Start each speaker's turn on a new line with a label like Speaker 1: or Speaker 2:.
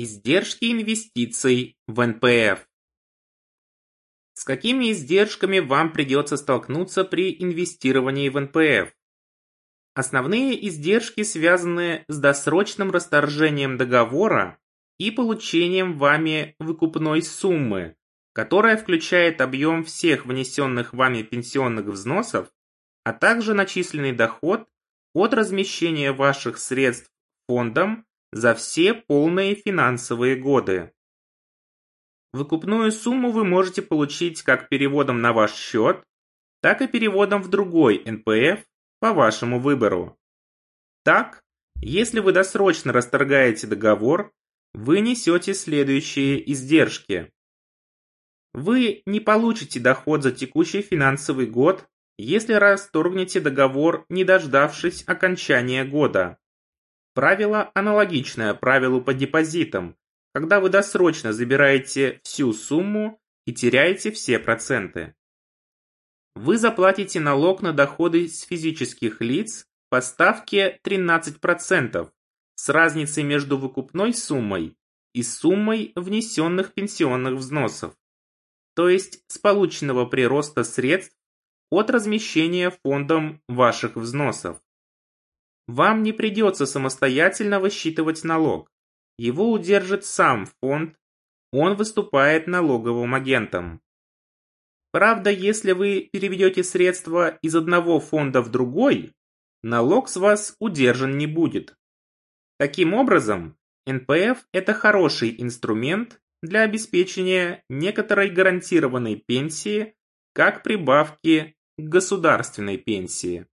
Speaker 1: Издержки инвестиций в НПФ. С какими издержками вам придется столкнуться при инвестировании в НПФ? Основные издержки связаны с досрочным расторжением договора и получением вами выкупной суммы, которая включает объем всех внесенных вами пенсионных взносов, а также начисленный доход от размещения ваших средств фондом за все полные финансовые годы. Выкупную сумму вы можете получить как переводом на ваш счет, так и переводом в другой НПФ по вашему выбору. Так, если вы досрочно расторгаете договор, вы несете следующие издержки. Вы не получите доход за текущий финансовый год, если расторгнете договор, не дождавшись окончания года. Правило аналогичное правилу по депозитам, когда вы досрочно забираете всю сумму и теряете все проценты. Вы заплатите налог на доходы с физических лиц по ставке 13% с разницей между выкупной суммой и суммой внесенных пенсионных взносов, то есть с полученного прироста средств от размещения фондом ваших взносов. Вам не придется самостоятельно высчитывать налог. Его удержит сам фонд, он выступает налоговым агентом. Правда, если вы переведете средства из одного фонда в другой, налог с вас удержан не будет. Таким образом, НПФ – это хороший инструмент для обеспечения некоторой гарантированной пенсии как прибавки к государственной пенсии.